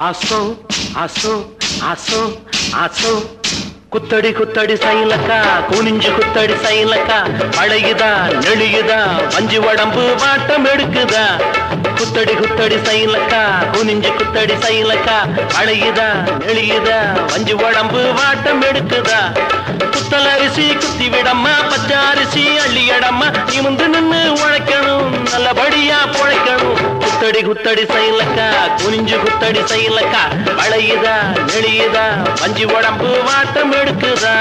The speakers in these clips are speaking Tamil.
ஆசோ ஆசோ ஆசோ ஆசோ. குத்தடி குத்தடி சைலக்கா. குனிஞ்சு குத்தடி சைலக்கா. அழகுதா நெளியுதா. வஞ்சி உடம்பு வாட்டம் எடுக்குதா. குத்தடி குத்தடி சைலக்கா. குனிஞ்சு குத்தடி சைலக்கா. அழகுதா நெளியுதா. வஞ்சி உடம்பு வாட்டம் எடுக்குதா. குத்தல் அரிசி குத்தி விடம்மா. பச்சை அரிசி அள்ளி இடம்மா நிமிந்து நின்று குத்தடி குத்தடி சைலக்கா குனிஞ்சு குத்தடி சைலக்கா. வளையுதா நெளியுதா பஞ்சு உடம்பு வாட்டம் எடுக்குதா?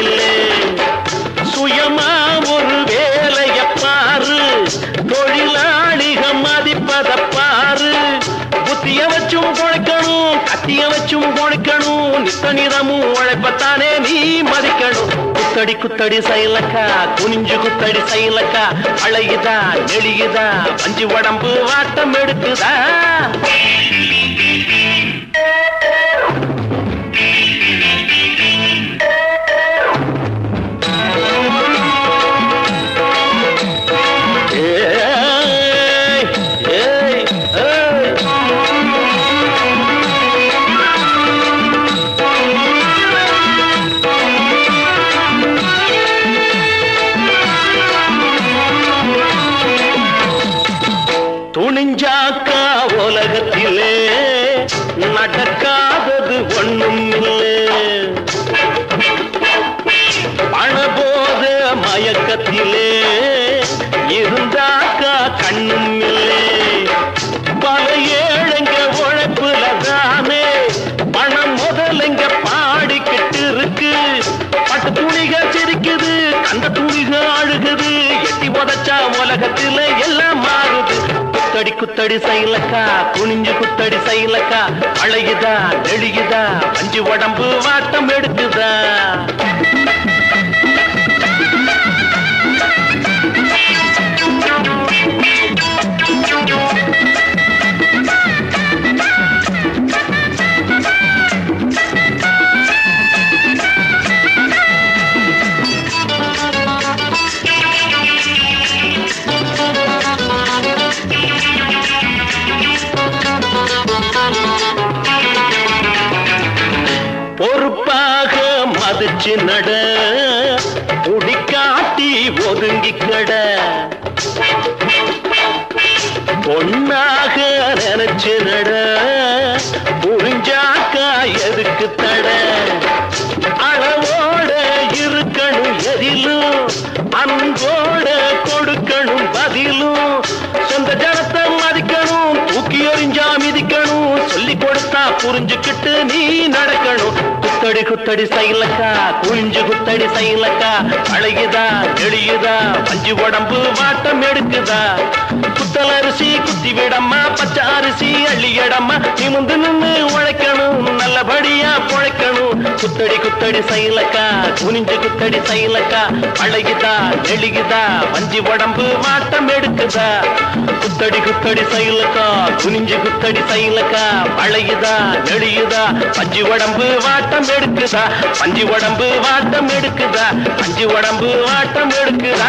இல்லை சுயமா ஒரு வேலைய பாரு தொழிலாளிக மதிப்பத பாரு புத்திய வச்சும் பொழைக்கணும் கத்திய வச்சும் பொழைக்கணும். நித்த நிறமும் உழைப்பத்தானே நீ மதிக்கணும். குத்தடி குத்தடி சைலக்கா குனிஞ்சு குத்தடி சைலக்கா. அழகுதா நெளியுதா வஞ்சி உடம்பு வாட்டம் எடுக்குதா? नाटक குத்தடி குத்தடி சைலக்கா குனிஞ்சு குத்தடி சைலக்கா. அழகுதா நெளியுதா அஞ்சு உடம்பு வாட்டம் எடுக்குதா? பொறுப்பாக மதிச்சு நட. குடிக்காட்டி ஒதுங்கி கட. பொண்ணாக நினைச்சு நட. புரிஞ்சுக்கிட்டு நீ நடக்கணும். குத்தடி குத்தடி சைலக்கா. குனிஞ்சு குத்தடி சைலக்கா. அழகுதா எளியுதா பஞ்சு உடம்பு வாட்டம் எடுக்குதா? குத்தல் அரிசி குத்தி விடம்மா. பச்சை அரிசி அள்ளி இடம்மா நிமிந்து நின்று உழைக்கணும். நல்லபடியா பொழைக்கணும் குத்தடி குத்தடி சைலக்கா குனிஞ்சு குத்தடி சைலக்கா அழகுதா நெளிகுதா வஞ்சி உடம்பு மாட்டம் எடுக்குதா? குத்தடி குத்தடி சைலக்கா குனிஞ்சு குத்தடி சைலக்கா அழகுதா நெளியுதா பஞ்சு உடம்பு வாட்டம் எடுக்குதா? பஞ்சு உடம்பு வாட்டம் எடுக்குதா? பஞ்சு உடம்பு வாட்டம் எடுக்குதா?